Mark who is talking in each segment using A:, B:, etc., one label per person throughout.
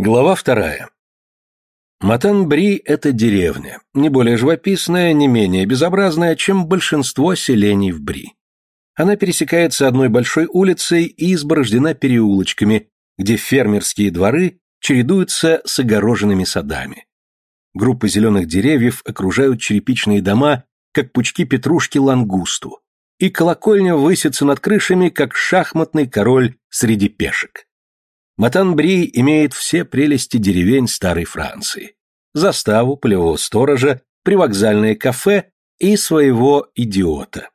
A: Глава вторая. Матан-Бри – это деревня, не более живописная, не менее безобразная, чем большинство селений в Бри. Она пересекается одной большой улицей и изборождена переулочками, где фермерские дворы чередуются с огороженными садами. Группы зеленых деревьев окружают черепичные дома, как пучки петрушки лангусту, и колокольня высится над крышами, как шахматный король среди пешек. Матан-Бри имеет все прелести деревень старой Франции. Заставу, полевого сторожа, привокзальное кафе и своего идиота.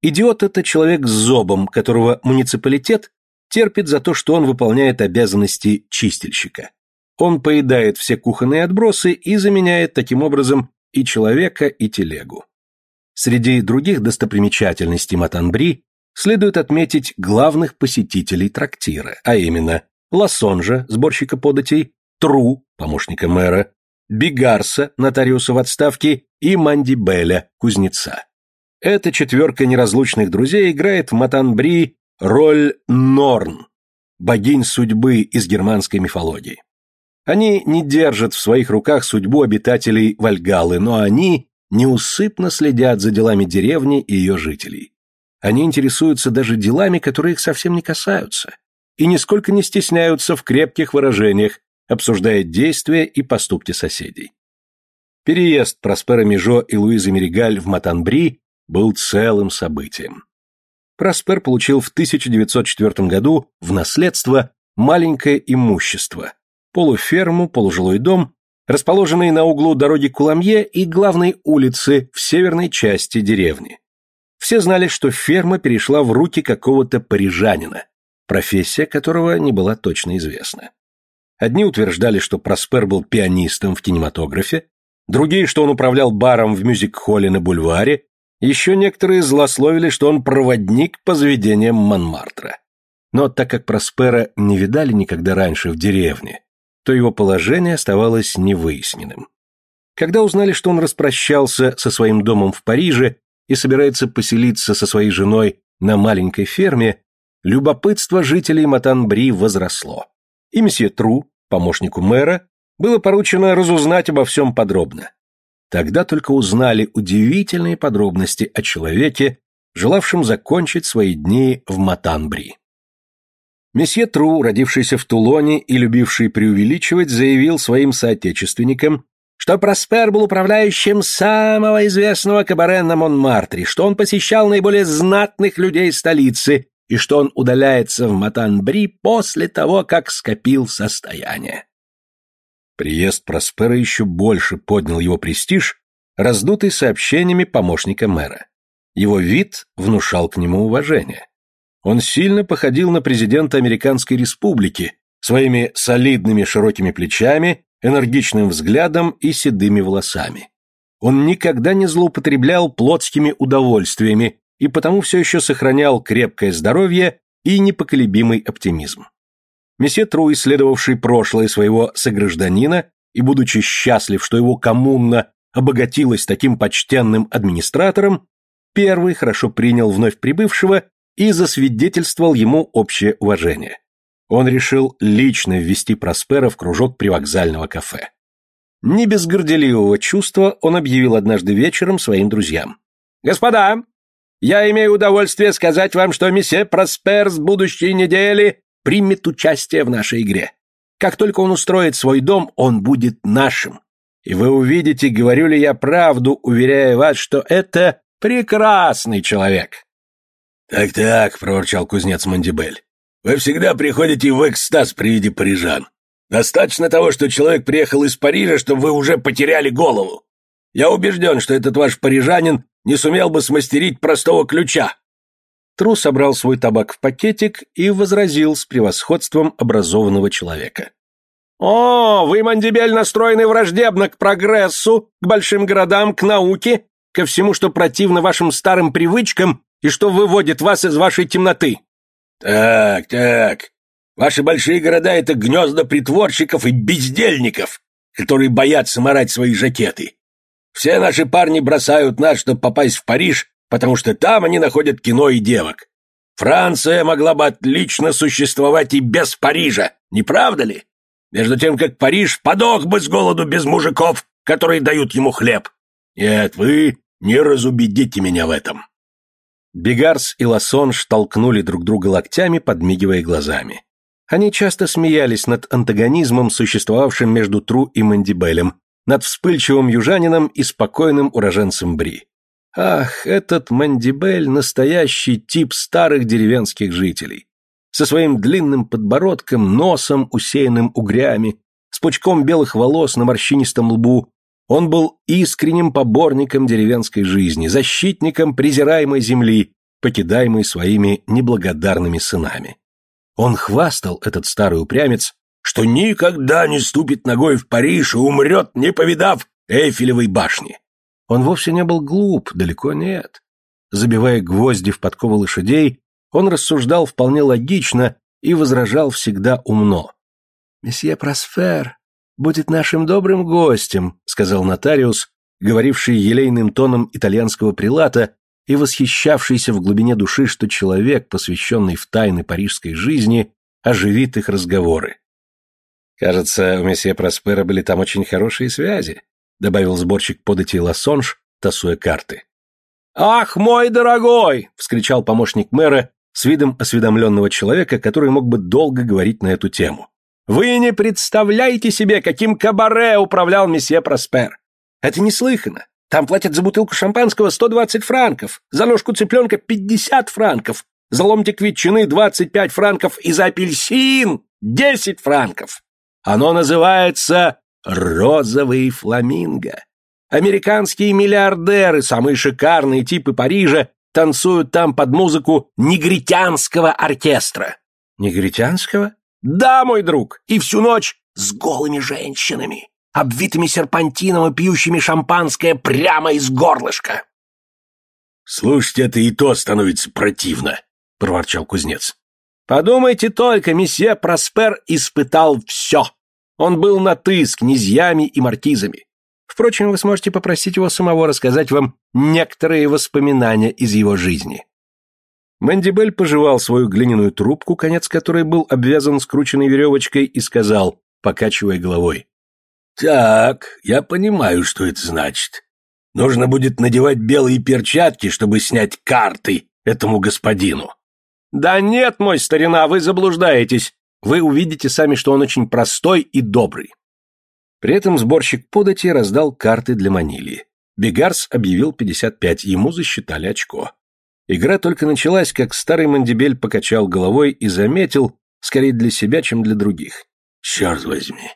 A: Идиот – это человек с зобом, которого муниципалитет терпит за то, что он выполняет обязанности чистильщика. Он поедает все кухонные отбросы и заменяет таким образом и человека, и телегу. Среди других достопримечательностей Матанбри следует отметить главных посетителей трактира, а именно Лассонжа, сборщика податей, Тру, помощника мэра, Бигарса, нотариуса в отставке, и Мандибеля, кузнеца. Эта четверка неразлучных друзей играет в Матанбри роль Норн, богинь судьбы из германской мифологии. Они не держат в своих руках судьбу обитателей Вальгалы, но они неусыпно следят за делами деревни и ее жителей. Они интересуются даже делами, которые их совсем не касаются и нисколько не стесняются в крепких выражениях, обсуждая действия и поступки соседей. Переезд Проспера Межо и Луизы Меригаль в Матанбри был целым событием. Проспер получил в 1904 году в наследство маленькое имущество, полуферму, полужилой дом, расположенный на углу дороги Куламье и главной улицы в северной части деревни. Все знали, что ферма перешла в руки какого-то парижанина, профессия которого не была точно известна. Одни утверждали, что Проспер был пианистом в кинематографе, другие, что он управлял баром в мюзик-холле на бульваре, еще некоторые злословили, что он проводник по заведениям Монмартра. Но так как Проспера не видали никогда раньше в деревне, то его положение оставалось невыясненным. Когда узнали, что он распрощался со своим домом в Париже и собирается поселиться со своей женой на маленькой ферме, любопытство жителей Матанбри возросло. И месье Тру, помощнику мэра, было поручено разузнать обо всем подробно. Тогда только узнали удивительные подробности о человеке, желавшем закончить свои дни в Матанбри. Месье Тру, родившийся в Тулоне и любивший преувеличивать, заявил своим соотечественникам, что Проспер был управляющим самого известного кабаре на Монмартре, что он посещал наиболее знатных людей столицы и что он удаляется в Матанбри после того, как скопил состояние. Приезд Проспера еще больше поднял его престиж, раздутый сообщениями помощника мэра. Его вид внушал к нему уважение. Он сильно походил на президента Американской республики своими солидными широкими плечами, энергичным взглядом и седыми волосами. Он никогда не злоупотреблял плотскими удовольствиями и потому все еще сохранял крепкое здоровье и непоколебимый оптимизм. Месье Тру, исследовавший прошлое своего согражданина и будучи счастлив, что его коммуна обогатилась таким почтенным администратором, первый хорошо принял вновь прибывшего и засвидетельствовал ему общее уважение. Он решил лично ввести Проспера в кружок привокзального кафе. Не без горделивого чувства он объявил однажды вечером своим друзьям. «Господа, я имею удовольствие сказать вам, что месье Проспер с будущей недели примет участие в нашей игре. Как только он устроит свой дом, он будет нашим. И вы увидите, говорю ли я правду, уверяя вас, что это прекрасный человек.
B: «Так-так», — проворчал кузнец Мандибель, — «вы всегда приходите в экстаз при виде парижан. Достаточно того, что человек приехал из Парижа, чтобы вы уже потеряли голову. Я убежден, что этот ваш парижанин не сумел бы смастерить простого ключа.
A: Тру собрал свой табак в пакетик и возразил с превосходством образованного человека. «О, вы, Мандибель, настроены враждебно к прогрессу, к большим городам, к науке, ко всему, что противно вашим старым привычкам и что выводит вас из вашей темноты».
B: «Так, так. Ваши большие города — это гнезда притворщиков и бездельников, которые боятся морать свои жакеты. Все наши парни бросают нас, чтобы попасть в Париж, потому что там они находят кино и девок. Франция могла бы отлично существовать и без Парижа, не правда ли? между тем как Париж подох бы с голоду без мужиков, которые дают ему хлеб. Нет, вы не разубедите меня в этом.
A: Бегарс и Лассонж толкнули друг друга локтями, подмигивая глазами. Они часто смеялись над антагонизмом, существовавшим между Тру и Мандибелем, над вспыльчивым южанином и спокойным уроженцем Бри. Ах, этот Мандибель – настоящий тип старых деревенских жителей. Со своим длинным подбородком, носом, усеянным угрями, с пучком белых волос на морщинистом лбу, он был искренним поборником деревенской жизни, защитником презираемой земли, покидаемой своими неблагодарными сынами. Он хвастал, этот старый упрямец,
B: что никогда не ступит ногой в Париж и умрет, не повидав Эйфелевой башни.
A: Он вовсе не был глуп, далеко нет. Забивая гвозди в подковы лошадей, он рассуждал вполне логично и возражал всегда умно. «Месье Просфер будет нашим добрым гостем», — сказал нотариус, говоривший елейным тоном итальянского прилата и восхищавшийся в глубине души, что человек, посвященный в тайны парижской жизни, оживит их разговоры. «Кажется, у месье Проспера были там очень хорошие связи», добавил сборщик подати Лассонж, тасуя карты. «Ах, мой дорогой!» — вскричал помощник мэра с видом осведомленного человека, который мог бы долго говорить на эту тему. «Вы не представляете себе, каким кабаре управлял месье Проспер! Это неслыханно! Там платят за бутылку шампанского 120 франков, за ножку цыпленка 50 франков, за ломтик ветчины 25 франков и за апельсин 10 франков. Оно называется «розовый фламинго». Американские миллиардеры, самые шикарные типы Парижа, танцуют там под музыку негритянского оркестра. Негритянского? Да, мой друг, и всю ночь с голыми женщинами обвитыми серпантином и пьющими шампанское прямо из горлышка.
B: «Слушать это и то становится противно», — проворчал кузнец.
A: «Подумайте только, месье Проспер испытал все. Он был на «ты» с князьями и маркизами. Впрочем, вы сможете попросить его самого рассказать вам некоторые воспоминания из его жизни». Мандибель пожевал свою глиняную трубку, конец которой был обвязан скрученной веревочкой, и сказал, покачивая головой.
B: «Так, я понимаю, что это значит. Нужно будет надевать белые перчатки, чтобы снять карты этому господину».
A: «Да нет, мой старина, вы заблуждаетесь. Вы увидите сами, что он очень простой и добрый». При этом сборщик подати раздал карты для Манилии. Бегарс объявил 55, ему засчитали очко. Игра только началась, как старый Мандибель покачал головой и заметил, скорее для себя, чем для других.
B: «Черт возьми,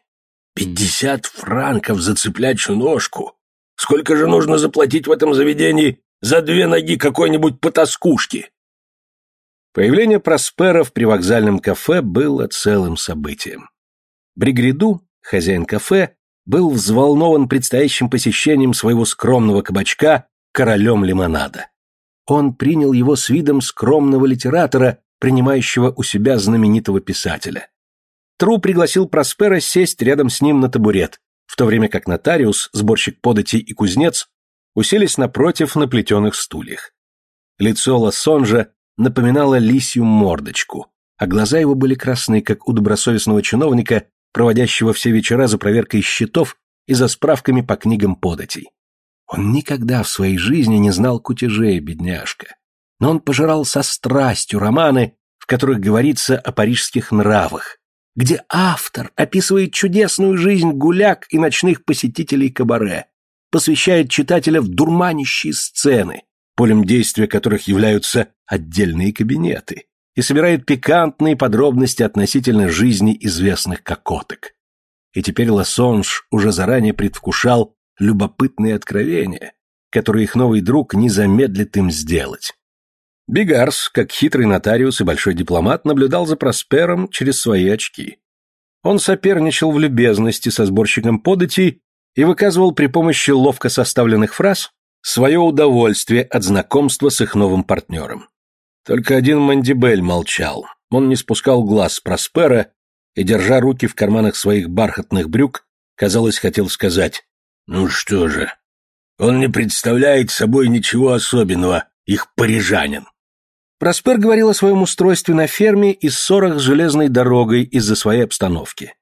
B: Пятьдесят франков за цыплячью ножку. Сколько же нужно заплатить в этом заведении за две ноги какой-нибудь потаскушки?
A: Появление Проспера в привокзальном кафе было целым событием. Бригриду, хозяин кафе, был взволнован предстоящим посещением своего скромного кабачка королем лимонада. Он принял его с видом скромного литератора, принимающего у себя знаменитого писателя. Тру пригласил Проспера сесть рядом с ним на табурет, в то время как нотариус, сборщик податей и кузнец уселись напротив на плетеных стульях. Лицо Лассонжа напоминало лисью мордочку, а глаза его были красные, как у добросовестного чиновника, проводящего все вечера за проверкой счетов и за справками по книгам податей. Он никогда в своей жизни не знал кутежей, бедняжка. Но он пожирал со страстью романы, в которых говорится о парижских нравах, где автор описывает чудесную жизнь гуляк и ночных посетителей кабаре, посвящает читателя в дурманящие сцены, полем действия которых являются отдельные кабинеты, и собирает пикантные подробности относительно жизни известных кокоток. И теперь Лассонж уже заранее предвкушал любопытные откровения, которые их новый друг не замедлит им сделать. Бигарс, как хитрый нотариус и большой дипломат, наблюдал за Проспером через свои очки. Он соперничал в любезности со сборщиком податей и выказывал при помощи ловко составленных фраз свое удовольствие от знакомства с их новым партнером. Только один Мандибель молчал. Он не спускал глаз с Проспера и, держа руки в карманах своих бархатных брюк, казалось, хотел сказать «Ну что же, он не представляет собой ничего особенного, их парижанин». Проспер говорил о своем устройстве на ферме и ссорах с железной дорогой из-за своей обстановки.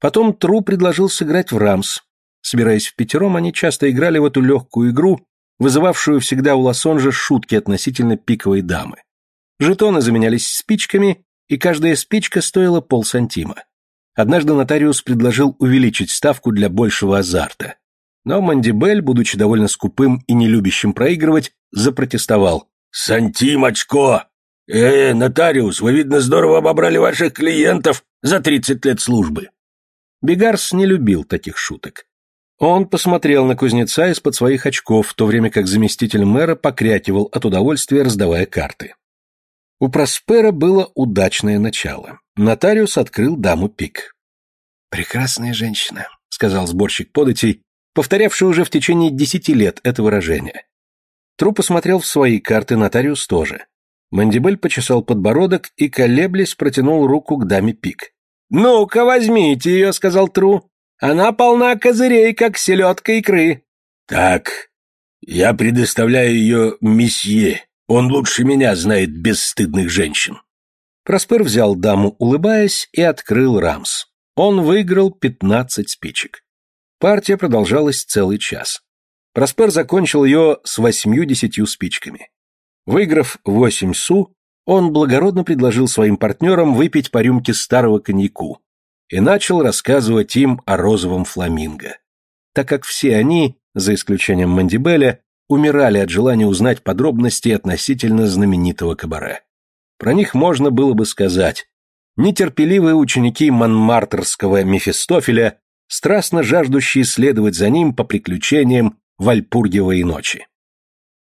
A: Потом Тру предложил сыграть в рамс. Собираясь в пятером, они часто играли в эту легкую игру, вызывавшую всегда у Лассонжа шутки относительно пиковой дамы. Жетоны заменялись спичками, и каждая спичка стоила полсантима. Однажды нотариус предложил увеличить ставку для большего азарта. Но Мандибель, будучи довольно скупым и не любящим проигрывать, запротестовал.
B: «Сантим очко! Э, нотариус, вы, видно, здорово обобрали ваших клиентов за тридцать лет службы!»
A: Бегарс не любил таких шуток. Он посмотрел на кузнеца из-под своих очков, в то время как заместитель мэра покрякивал от удовольствия, раздавая карты. У Проспера было удачное начало. Нотариус открыл даму пик. «Прекрасная женщина», — сказал сборщик податей, повторявший уже в течение десяти лет это выражение. Тру посмотрел в свои карты, нотариус тоже. Мандибель почесал подбородок и, колеблясь, протянул руку к даме пик. «Ну-ка, возьмите ее», — сказал Тру. «Она полна козырей, как селедка икры».
B: «Так, я предоставляю ее месье», он лучше меня знает бесстыдных женщин.
A: Проспер взял даму, улыбаясь, и открыл рамс. Он выиграл пятнадцать спичек. Партия продолжалась целый час. Проспер закончил ее с восьмью-десятью спичками. Выиграв восемь су, он благородно предложил своим партнерам выпить по рюмке старого коньяку и начал рассказывать им о розовом фламинго. Так как все они, за исключением Мандибеля, умирали от желания узнать подробности относительно знаменитого кабаре. Про них можно было бы сказать. Нетерпеливые ученики Монмартерского Мефистофеля, страстно жаждущие следовать за ним по приключениям Вальпургиевой ночи.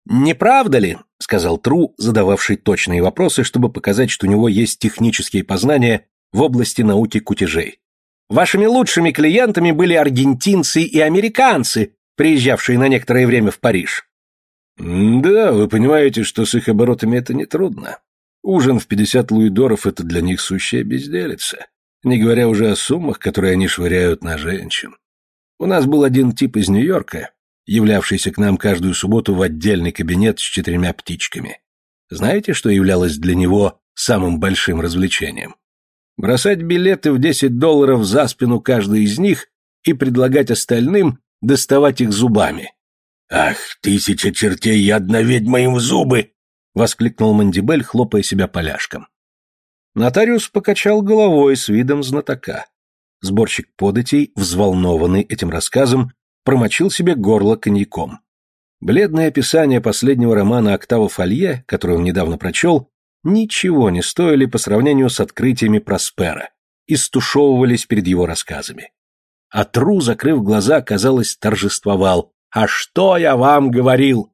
A: «Не правда ли?» — сказал Тру, задававший точные вопросы, чтобы показать, что у него есть технические познания в области науки кутежей. «Вашими лучшими клиентами были аргентинцы и американцы, приезжавшие на некоторое время в Париж.
B: «Да, вы понимаете, что с их оборотами это нетрудно. Ужин в пятьдесят луидоров – это для них сущая безделица, не говоря уже о суммах, которые они швыряют на женщин. У нас был один тип из Нью-Йорка, являвшийся к нам каждую субботу в отдельный кабинет с четырьмя птичками. Знаете, что являлось для него самым большим развлечением? Бросать билеты в десять долларов за спину каждой из них и предлагать остальным доставать их зубами – «Ах, тысяча чертей, я одна ведьма им в зубы!» — воскликнул Мандибель, хлопая себя поляшком.
A: Нотариус покачал головой с видом знатока. Сборщик податей, взволнованный этим рассказом, промочил себе горло коньяком. Бледное описание последнего романа Октава Фолье, который он недавно прочел, ничего не стоили по сравнению с открытиями Проспера и стушевывались перед его рассказами. А Тру, закрыв глаза, казалось, торжествовал, а что я вам говорил?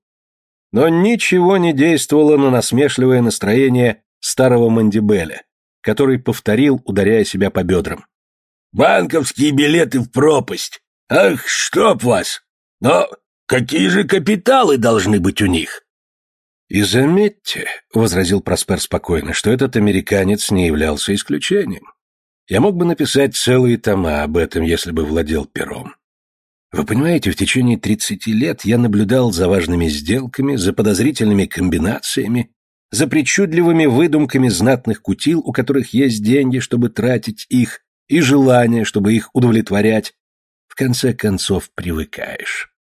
A: Но ничего не действовало на насмешливое настроение старого Мандибеля, который повторил, ударяя себя по бедрам.
B: «Банковские билеты в пропасть! Ах, чтоб вас! Но какие же капиталы должны быть у них?»
A: «И заметьте», — возразил Проспер спокойно, — «что этот американец не являлся исключением. Я мог бы написать целые тома об этом, если бы владел пером. Вы понимаете, в течение 30 лет я наблюдал за важными сделками, за подозрительными комбинациями, за причудливыми выдумками знатных кутил, у которых есть деньги, чтобы тратить их, и желание, чтобы их удовлетворять. В конце концов, привыкаешь.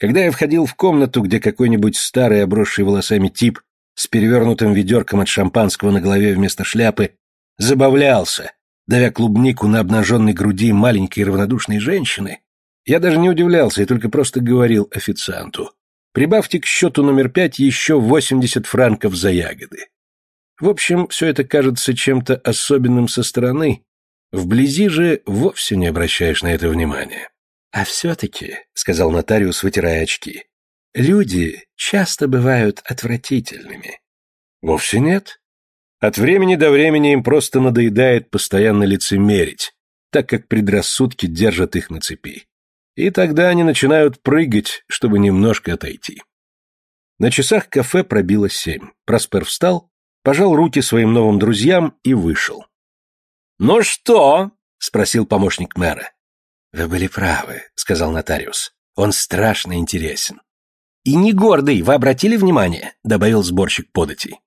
A: Когда я входил в комнату, где какой-нибудь старый обросший волосами тип с перевернутым ведерком от шампанского на голове вместо шляпы забавлялся, давя клубнику на обнаженной груди маленькой равнодушной женщины, я даже не удивлялся и только просто говорил официанту. Прибавьте к счету номер пять еще восемьдесят франков за ягоды. В общем, все это кажется чем-то особенным со стороны. Вблизи же вовсе не обращаешь на это внимания. А все-таки, — сказал нотариус, вытирая очки, — люди часто бывают отвратительными. Вовсе нет. От времени до времени им просто надоедает постоянно лицемерить, так как предрассудки держат их на цепи. И тогда они начинают прыгать, чтобы немножко отойти. На часах кафе пробило семь. Проспер встал, пожал руки своим новым друзьям и вышел. «Ну что?» — спросил помощник мэра. «Вы были правы», — сказал нотариус. «Он страшно интересен». «И не гордый, вы обратили внимание?» — добавил сборщик податей.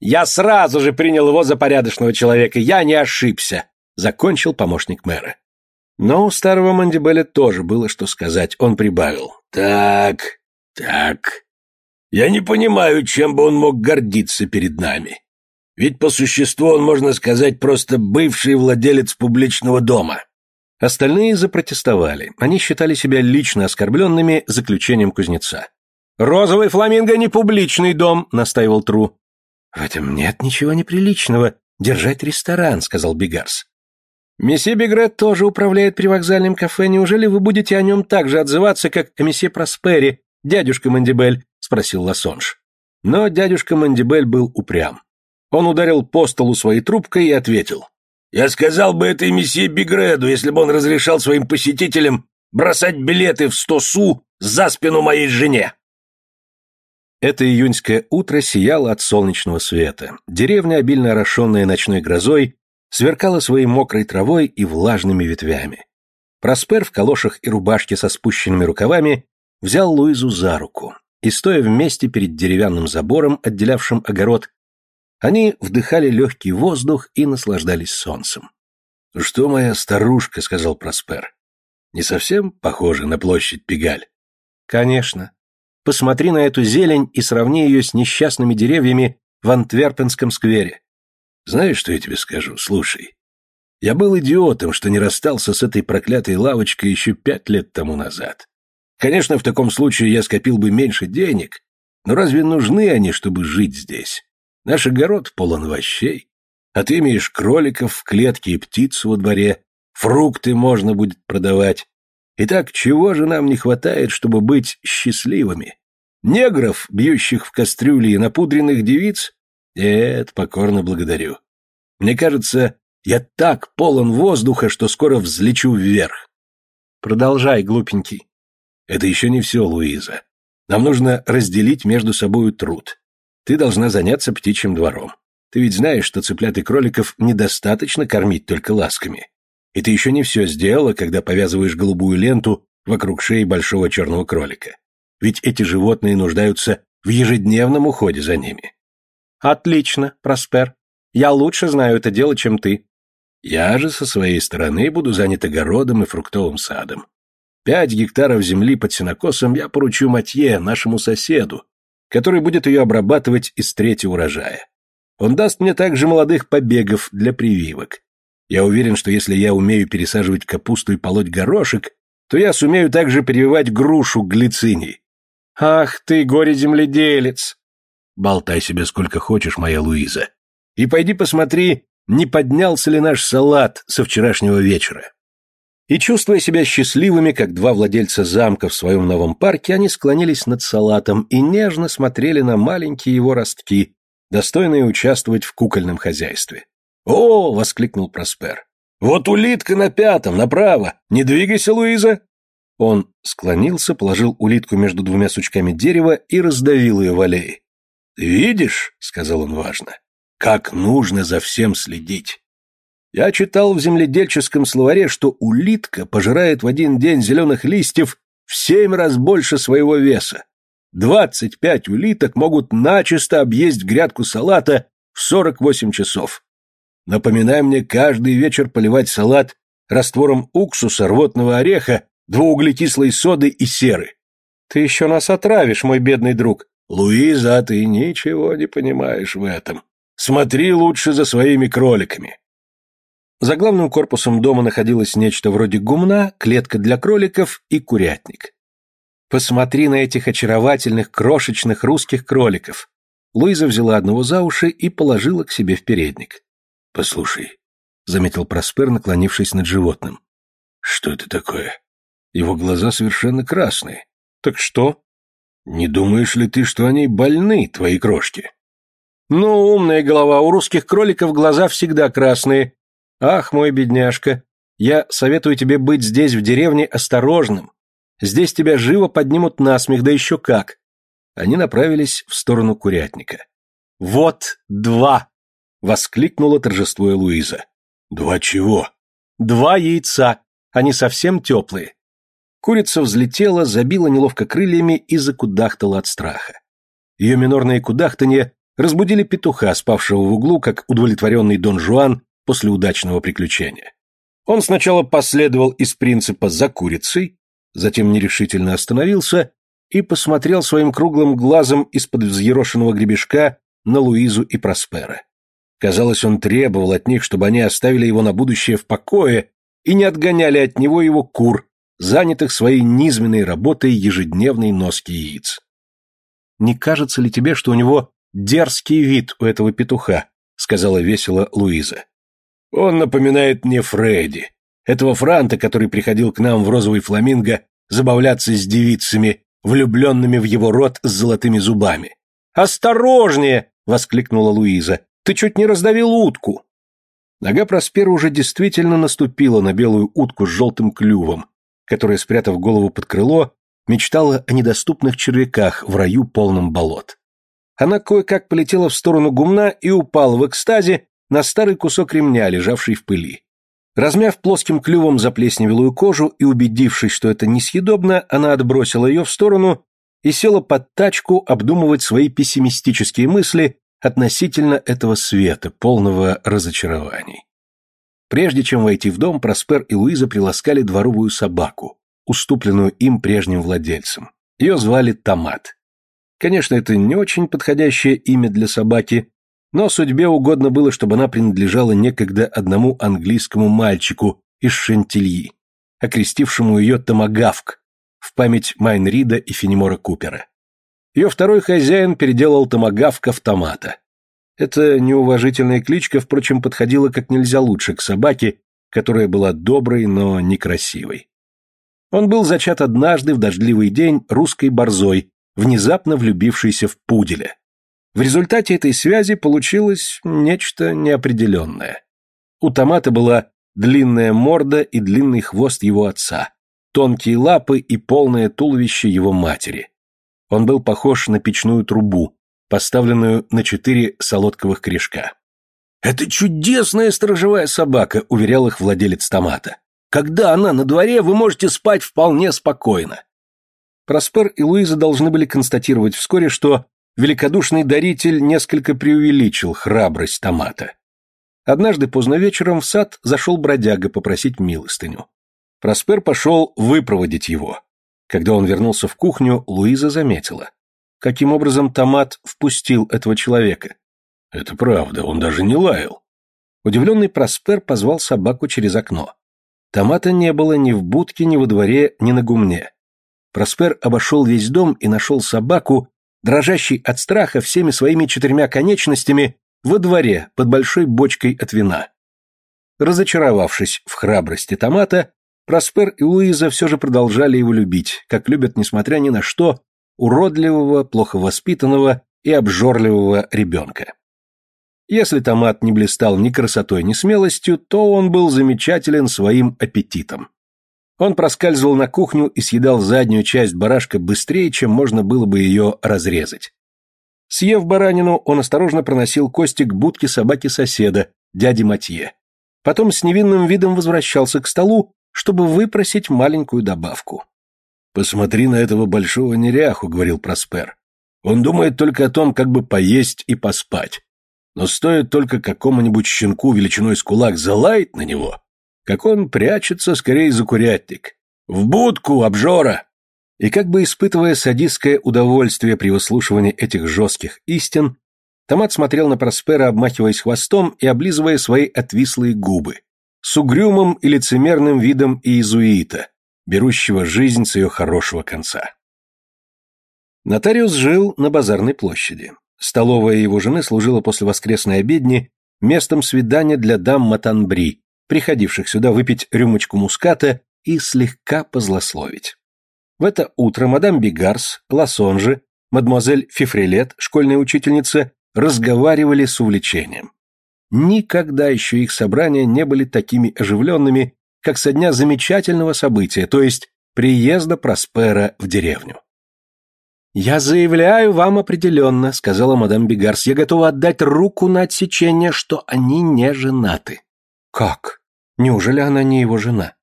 A: «Я сразу же принял его за порядочного человека, я не ошибся», — закончил помощник мэра. Но у старого Мандибеля тоже было что сказать. Он прибавил.
B: «Так, так. Я не понимаю, чем бы он мог гордиться перед нами. Ведь по существу он, можно сказать, просто бывший владелец публичного дома».
A: Остальные запротестовали. Они считали себя лично оскорбленными заключением кузнеца. «Розовый фламинго не публичный дом», — настаивал Тру. «В этом нет ничего неприличного. Держать ресторан», — сказал Бигарс. «Месье Бегрет тоже управляет привокзальным кафе. Неужели вы будете о нем так же отзываться, как о месье Проспери, дядюшка Мандибель?» — спросил Лассонж. Но дядюшка Мандибель был упрям. Он ударил по столу своей трубкой и ответил.
B: «Я сказал бы это и месье Бигреду, если бы он разрешал своим посетителям бросать билеты в сто су за спину моей жене».
A: Это июньское утро сияло от солнечного света. Деревня, обильно орошенная ночной грозой, сверкала своей мокрой травой и влажными ветвями. Проспер в калошах и рубашке со спущенными рукавами взял Луизу за руку, и, стоя вместе перед деревянным забором, отделявшим огород, они вдыхали легкий воздух и наслаждались солнцем.
B: «Что моя старушка?» — сказал Проспер. «Не совсем похожа на площадь Пегаль?»
A: «Конечно. Посмотри на эту зелень и сравни ее с несчастными деревьями в Антверпенском сквере.
B: Знаешь, что я тебе скажу? Слушай. Я был идиотом, что не расстался с этой проклятой лавочкой еще пять лет тому назад. Конечно, в таком случае я скопил бы меньше денег, но разве нужны они, чтобы жить здесь? Наш огород полон овощей, а ты имеешь кроликов в клетке и птицу во дворе, фрукты можно будет продавать. Итак, чего же нам не хватает, чтобы быть счастливыми? Негров, бьющих в кастрюле и напудренных девиц, нет, покорно благодарю. Мне кажется, я так полон воздуха, что скоро взлечу вверх.
A: Продолжай, глупенький.
B: Это еще не все, Луиза. Нам нужно разделить между собою труд. Ты должна заняться птичьим двором. Ты ведь знаешь, что цыплят и кроликов недостаточно кормить только ласками. И ты еще не все сделала, когда повязываешь голубую ленту вокруг шеи большого черного кролика. Ведь эти животные нуждаются в ежедневном уходе за ними.
A: Отлично, Проспер. Я лучше знаю это дело, чем ты.
B: Я же со своей стороны буду занят огородом и фруктовым садом. Пять гектаров земли под сенокосом я поручу Матье, нашему соседу, который будет ее обрабатывать из третьего урожая. Он даст мне также молодых побегов для прививок. Я уверен, что если я умею пересаживать капусту и полоть горошек, то я сумею также прививать грушу глициний.
A: Ах ты, горе-земледелец!
B: Болтай себе сколько хочешь, моя Луиза. И пойди посмотри, не поднялся ли наш салат со вчерашнего вечера.
A: И чувствуя себя счастливыми, как два владельца замка в своем новом парке, они склонились над салатом и нежно смотрели на маленькие его ростки, достойные участвовать в кукольном хозяйстве.
B: «О!» — воскликнул Проспер. «Вот улитка на пятом, направо! Не двигайся, Луиза!»
A: Он склонился, положил улитку между двумя сучками дерева и раздавил ее в аллее.
B: «Видишь», — сказал он важно, — «как нужно за всем следить». Я читал в земледельческом словаре, что улитка пожирает в один день зеленых листьев в семь раз больше своего веса. Двадцать пять улиток могут начисто объесть грядку салата в сорок восемь часов. Напоминай мне каждый вечер поливать салат раствором уксуса, рвотного ореха, двууглекислой соды и серы.
A: Ты еще нас отравишь, мой бедный друг.
B: Луиза, а ты ничего не понимаешь в этом. Смотри лучше за своими кроликами.
A: За главным корпусом дома находилось нечто вроде гумна, клетка для кроликов и курятник. Посмотри на этих очаровательных крошечных русских кроликов. Луиза взяла одного за уши и положила к себе в передник.
B: Послушай, заметил Проспер, наклонившись над животным. Что это такое? Его глаза совершенно красные.
A: Так что?
B: Не думаешь ли ты, что они больны, твои крошки?
A: Ну, умная голова, у русских кроликов глаза всегда красные. Ах, мой бедняжка, я советую тебе быть здесь, в деревне, осторожным. Здесь тебя живо поднимут на смех, да еще как. Они направились в сторону курятника. Вот два! Воскликнула торжествуя Луиза.
B: Два чего?
A: Два яйца. Они совсем теплые. Курица взлетела, забила неловко крыльями и закудахтала от страха. Ее минорные кудахтанье разбудили петуха, спавшего в углу, как удовлетворенный Дон Жуан после удачного приключения. Он сначала последовал из принципа за курицей, затем нерешительно остановился и посмотрел своим круглым глазом из-под взъерошенного гребешка на Луизу и Проспера. Казалось, он требовал от них, чтобы они оставили его на будущее в покое и не отгоняли от него его кур, занятых своей низменной работой ежедневной носки яиц. «Не кажется ли тебе, что у него дерзкий вид у этого петуха?» — сказала весело Луиза. «Он напоминает мне Фредди, этого франта, который приходил к нам в розовый фламинго забавляться с девицами, влюбленными в его рот с золотыми зубами. «Осторожнее!» — воскликнула Луиза. «Ты чуть не раздавил утку!» Нога Проспера уже действительно наступила на белую утку с желтым клювом, которая, спрятав голову под крыло, мечтала о недоступных червяках в раю полном болот. Она кое-как полетела в сторону гумна и упала в экстазе на старый кусок ремня, лежавший в пыли. Размяв плоским клювом заплесневелую кожу и убедившись, что это несъедобно, она отбросила ее в сторону и села под тачку обдумывать свои пессимистические мысли относительно этого света, полного разочарований. Прежде чем войти в дом, Проспер и Луиза приласкали дворовую собаку, уступленную им прежним владельцам. Ее звали Томат. Конечно, это не очень подходящее имя для собаки, но судьбе угодно было, чтобы она принадлежала некогда одному английскому мальчику из Шентильи, окрестившему ее Томагавк в память Майнрида и Фенемора Купера. Ее второй хозяин переделал Томагавка в Томата. Эта неуважительная кличка, впрочем, подходила как нельзя лучше к собаке, которая была доброй, но некрасивой. Он был зачат однажды в дождливый день русской борзой, внезапно влюбившейся в пуделя. В результате этой связи получилось нечто неопределенное. У томата была длинная морда и длинный хвост его отца, тонкие лапы и полное туловище его матери. Он был похож на печную трубу, поставленную на четыре солодковых корешка. «Это чудесная сторожевая собака», — уверял их владелец томата. «Когда она на дворе, вы можете спать вполне спокойно». Проспер и Луиза должны были констатировать вскоре, что великодушный даритель несколько преувеличил храбрость томата. Однажды поздно вечером в сад зашел бродяга попросить милостыню. Проспер пошел выпроводить его. Когда он вернулся в кухню, Луиза заметила каким образом Томат впустил этого человека. Это правда, он даже не лаял. Удивленный Проспер позвал собаку через окно. Томата не было ни в будке, ни во дворе, ни на гумне. Проспер обошел весь дом и нашел собаку, дрожащий от страха всеми своими четырьмя конечностями, во дворе под большой бочкой от вина. Разочаровавшись в храбрости Томата, Проспер и Луиза все же продолжали его любить, как любят, несмотря ни на что, уродливого, плохо воспитанного и обжорливого ребенка. Если томат не блистал ни красотой, ни смелостью, то он был замечателен своим аппетитом. Он проскальзывал на кухню и съедал заднюю часть барашка быстрее, чем можно было бы ее разрезать. Съев баранину, он осторожно проносил кости к будке собаки соседа, дяди Матье. Потом с невинным видом возвращался к столу, чтобы выпросить маленькую добавку. «Посмотри на этого большого неряху», — говорил Проспер. «Он думает только о том, как бы поесть и поспать. Но стоит только какому-нибудь щенку величиной с кулак залаять на него, как он прячется скорее за курятник. В будку, обжора!» И как бы испытывая садистское удовольствие при выслушивании этих жестких истин, Томат смотрел на Проспера, обмахиваясь хвостом и облизывая свои отвислые губы, с угрюмым и лицемерным видом иезуита, берущего жизнь с ее хорошего конца. Нотариус жил на базарной площади. Столовая его жены служила после воскресной обедни местом свидания для дам Матанбри, приходивших сюда выпить рюмочку муската и слегка позлословить. В это утро мадам Бигарс, Лассонж и мадемуазель Фифрилет, школьная учительница, разговаривали с увлечением. Никогда еще их собрания не были такими оживленными как со дня замечательного события, то есть приезда Проспера в деревню. «Я заявляю вам определенно», — сказала мадам Бигарс, — «я готова отдать руку на отсечение, что они не женаты». «Как? Неужели она не его жена?»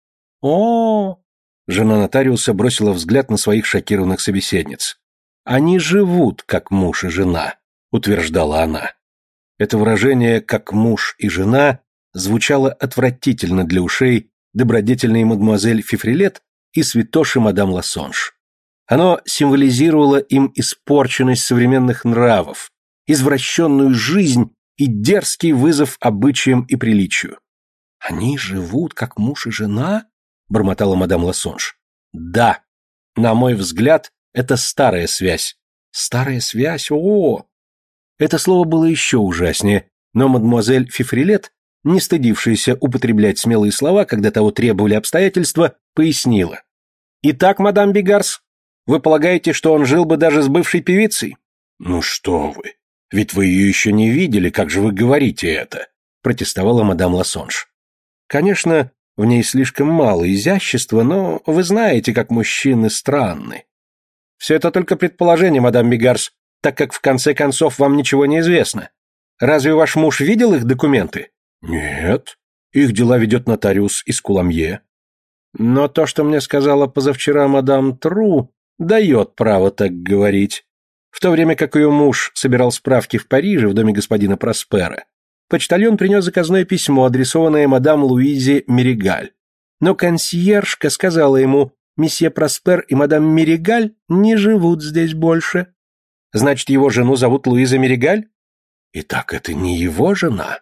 A: «О!» — жена нотариуса бросила взгляд на своих шокированных собеседниц. «Они живут, как муж и жена», — утверждала она. Это выражение «как муж и жена» звучало отвратительно для ушей добродетельной мадемуазель Фифрилет и святоши мадам Лассонж. Оно символизировало им испорченность современных нравов, извращенную жизнь и дерзкий вызов обычаям и приличию. «Они живут, как муж и жена?» — бормотала мадам Лассонж. «Да, на мой взгляд, это старая связь». «Старая связь? О!» Это слово было еще ужаснее, но мадемуазель Фифрилет, не стыдившаяся употреблять смелые слова, когда того требовали обстоятельства, пояснила. «Итак, мадам Бигарс, вы полагаете, что он жил бы даже с бывшей певицей?» «Ну что вы! Ведь вы ее еще не видели, как же вы говорите это?» протестовала мадам Лассонж. Конечно, в ней слишком мало изящества, но вы знаете, как мужчины странны. Все это только предположение, мадам Бигарс, так как в конце концов вам ничего не известно. Разве ваш муж видел их документы? Нет. Их дела ведет нотариус из Куламье. Но то, что мне сказала позавчера мадам Тру, дает право так говорить. В то время как ее муж собирал справки в Париже в доме господина Проспера, почтальон принес заказное письмо, адресованное мадам Луизе Меригаль. Но консьержка сказала ему, месье Проспер и мадам Меригаль не живут здесь больше. Значит, его жену зовут Луиза Меригаль? Итак, это не его жена.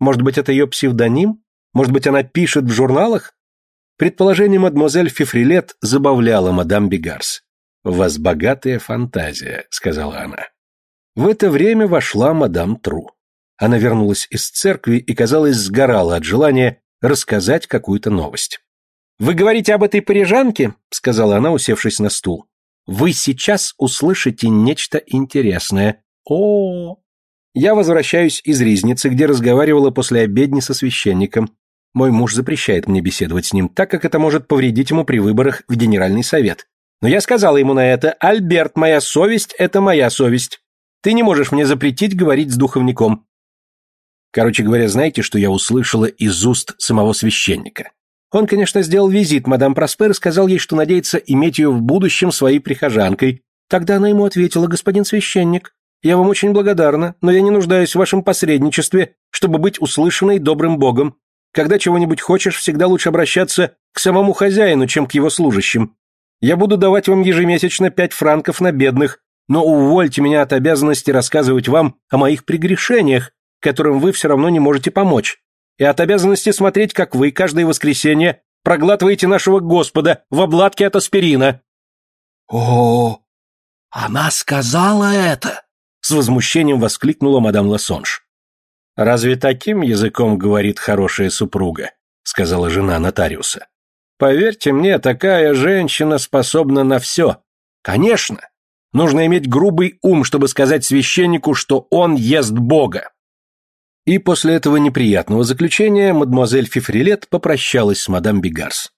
A: Может быть, это ее псевдоним? Может быть, она пишет в журналах? Предположение мадемуазель Фифрилет забавляло мадам Бигарс. «У вас богатая фантазия», — сказала она. В это время вошла мадам Тру. Она вернулась из церкви и, казалось, сгорала от желания рассказать какую-то новость. «Вы говорите об этой парижанке?» — сказала она, усевшись на стул. «Вы сейчас услышите нечто интересное. О. Я возвращаюсь из Ризницы, где разговаривала после обедни со священником. Мой муж запрещает мне беседовать с ним, так как это может повредить ему при выборах в Генеральный совет. Но я сказала ему на это, «Альберт, моя совесть – это моя совесть. Ты не можешь мне запретить говорить с духовником». Короче говоря, знаете, что я услышала из уст самого священника? Он, конечно, сделал визит мадам Проспер и сказал ей, что надеется иметь ее в будущем своей прихожанкой. Тогда она ему ответила, господин священник, я вам очень благодарна, но я не нуждаюсь в вашем посредничестве, чтобы быть услышанной добрым богом. Когда чего-нибудь хочешь, всегда лучше обращаться к самому хозяину, чем к его служащим. Я буду давать вам ежемесячно пять франков на бедных, но увольте меня от обязанности рассказывать вам о моих прегрешениях, которым вы все равно не можете помочь, и от обязанности смотреть, как вы каждое воскресенье проглатываете нашего Господа в обладке от аспирина».
B: «О, она сказала это!» — с возмущением воскликнула мадам Лассонж.
A: «Разве таким языком говорит хорошая супруга?» — сказала жена нотариуса. Поверьте мне, такая женщина способна на все. Конечно, нужно иметь грубый ум, чтобы сказать священнику, что он ест Бога. И после этого неприятного заключения мадемуазель Фифрилет попрощалась с мадам Бигарс.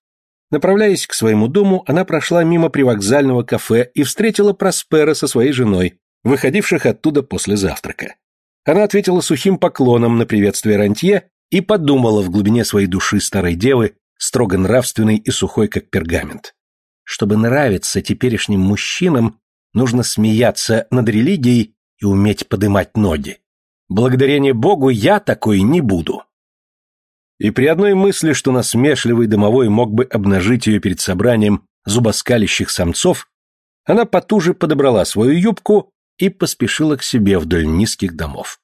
A: Направляясь к своему дому, она прошла мимо привокзального кафе и встретила Проспера со своей женой, выходивших оттуда после завтрака. Она ответила сухим поклоном на приветствие рантье и подумала в глубине своей души старой девы, строго нравственный и сухой, как пергамент. Чтобы нравиться теперешним мужчинам, нужно смеяться над религией и уметь подымать ноги. Благодарение Богу я такой не буду. И при одной мысли, что насмешливый домовой мог бы обнажить ее перед собранием зубоскалящих самцов, она потуже подобрала свою юбку и поспешила к себе вдоль низких домов.